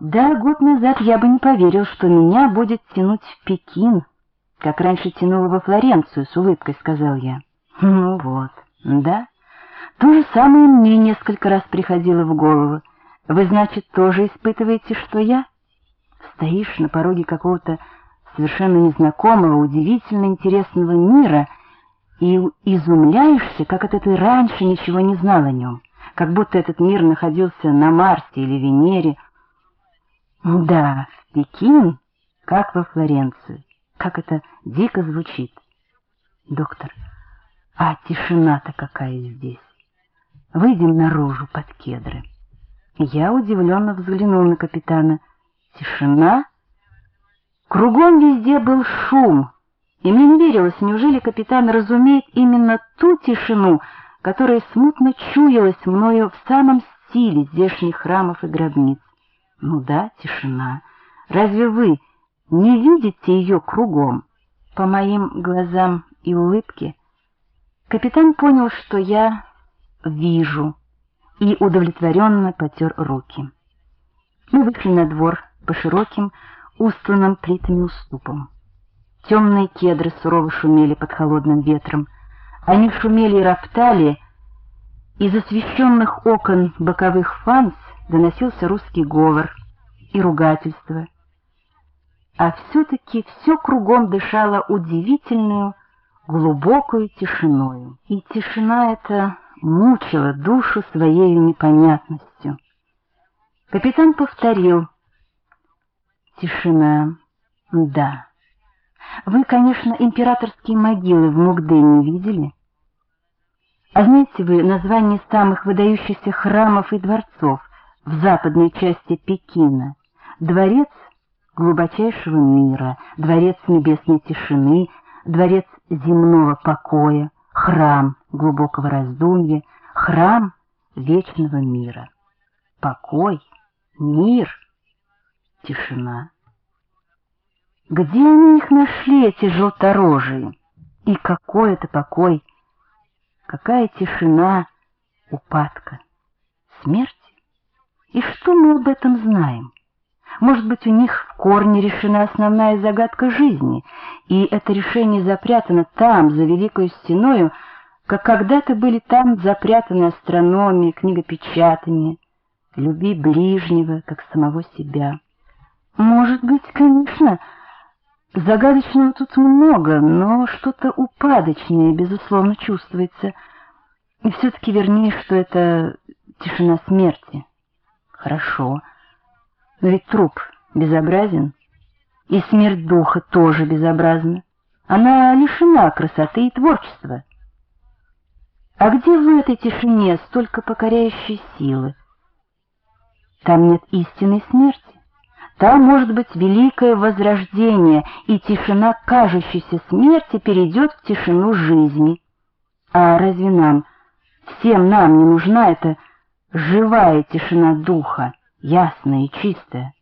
Да, год назад я бы не поверил, что меня будет тянуть в Пекин, как раньше тянуло во Флоренцию, с улыбкой сказал я. Ну вот, да. То же самое мне несколько раз приходило в голову. Вы, значит, тоже испытываете, что я? Стоишь на пороге какого-то совершенно незнакомого, удивительно интересного мира и изумляешься, как это ты раньше ничего не знал о нем, как будто этот мир находился на Марсе или Венере. Да, в Пекин, как во Флоренцию, как это дико звучит. Доктор, а тишина-то какая здесь. Выйдем наружу под кедры. Я удивленно взглянул на капитана. Тишина? Кругом везде был шум, и мне не верилось, неужели капитан разумеет именно ту тишину, которая смутно чуялась мною в самом стиле здешних храмов и гробниц. Ну да, тишина. Разве вы не видите ее кругом? По моим глазам и улыбке капитан понял, что я вижу, и удовлетворенно потер руки. Мы вышли на двор по широким, устланным плитами уступам. Темные кедры сурово шумели под холодным ветром. Они шумели и роптали, из освещенных окон боковых фанс доносился русский говор и ругательство. А все-таки все кругом дышало удивительную, глубокую тишиною. И тишина эта мучила душу своей непонятностью. Капитан повторил — Тишина. Да. Вы, конечно, императорские могилы в Мугдене видели? А знаете вы название самых выдающихся храмов и дворцов в западной части Пекина? Дворец глубочайшего мира, дворец небесной тишины, дворец земного покоя, храм глубокого раздумья, храм вечного мира. Покой, мир — Тишина. Где они их нашли, эти желторожие? И какой это покой? Какая тишина, упадка, смерть? И что мы об этом знаем? Может быть, у них в корне решена основная загадка жизни, и это решение запрятано там, за великой стеною, как когда-то были там запрятаны астрономия, книгопечатание, люби ближнего, как самого себя. Может быть, конечно. Загадочного тут много, но что-то упадочное, безусловно, чувствуется. И все-таки вернее, что это тишина смерти. Хорошо. Но ведь труп безобразен, и смерть духа тоже безобразна. Она лишена красоты и творчества. А где в этой тишине столько покоряющей силы? Там нет истинной смерти. Там может быть великое возрождение, и тишина кажущейся смерти перейдет в тишину жизни. А разве нам, всем нам не нужна эта живая тишина духа, ясная и чистая?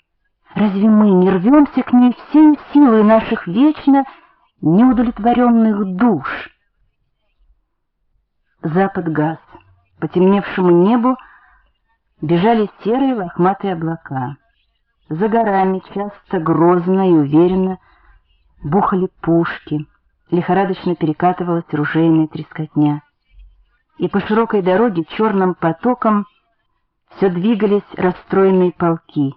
Разве мы не рвемся к ней всей силой наших вечно неудовлетворенных душ? Запад газ, по темневшему небу бежали серые лохматые облака. За горами часто грозно и уверенно бухали пушки, лихорадочно перекатывалась ружейная трескотня. И по широкой дороге черным потоком все двигались расстроенные полки,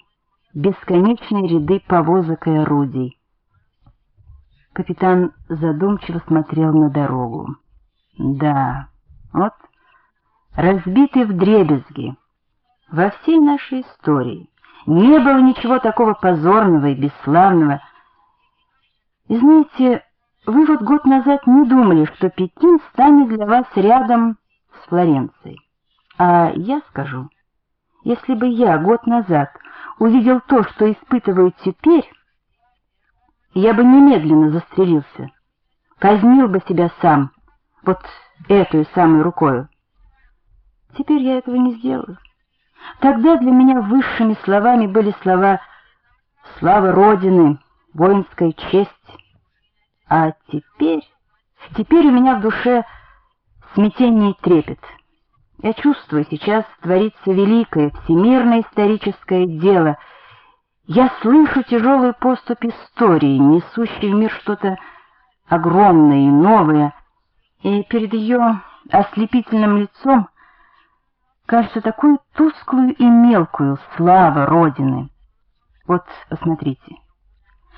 бесконечные ряды повозок и орудий. Капитан задумчиво смотрел на дорогу. Да, вот разбитый вдребезги во всей нашей истории не было ничего такого позорного и бесславного. И знаете, вы вот год назад не думали, что Пекин станет для вас рядом с Флоренцией. А я скажу, если бы я год назад увидел то, что испытываю теперь, я бы немедленно застрелился, казнил бы себя сам, вот этой самой рукою. Теперь я этого не сделаю. Тогда для меня высшими словами были слова «Слава Родины», «Воинская честь». А теперь, теперь у меня в душе смятение и трепет. Я чувствую, сейчас творится великое, всемирное историческое дело, Я слышу тяжелую поступь истории, несущей в мир что-то огромное и новое, и перед ее ослепительным лицом кажется такую тусклую и мелкую слава Родины. Вот, посмотрите.